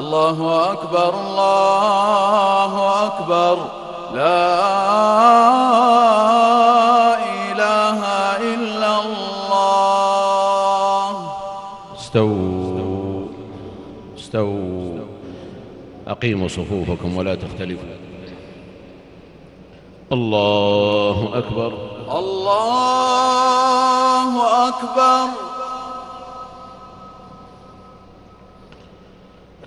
الله أكبر الله أكبر. لا إله إلا الله. استووا استووا. أقيموا صفوفكم ولا تختلفوا. الله أكبر. الله أكبر.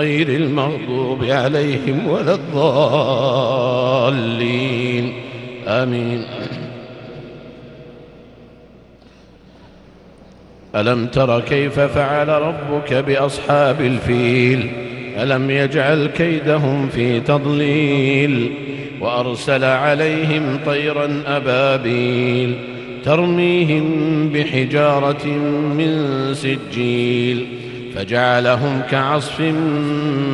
غير المغضوب عليهم ولا الضالين. آمين. ألم تر كيف فعل ربك بأصحاب الفيل؟ ألم يجعل كيدهم في تضليل؟ وأرسل عليهم طيرا أبابيل ترميهم بحجارة من سجيل. فجعلهم كعصف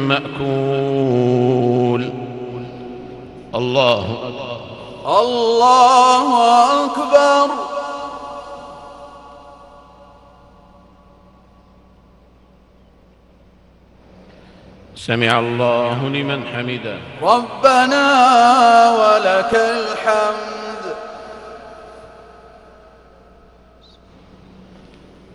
مأكول. الله أكبر. الله أكبر. سمع الله لمن حمده. ربنا ولك الحمد.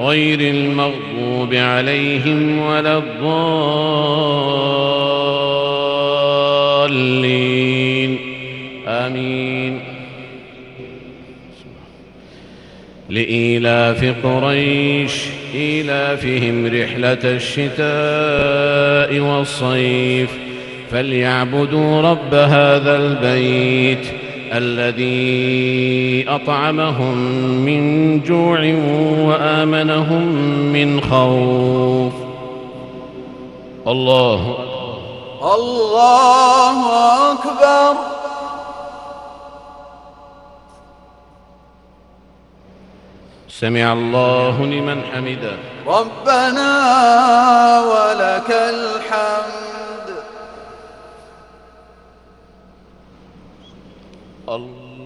غير المغضوب عليهم ولا الضالين. آمين. لإيلاف قريش إيلافهم رحلة الشتاء والصيف. فليعبدوا رب هذا البيت الذي أطعمهم من جوع وآمنهم من خوف. الله الله أكبر. سمع الله لمن حمده. ربنا ولك الحمد. الله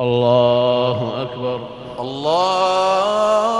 الله أكبر. الله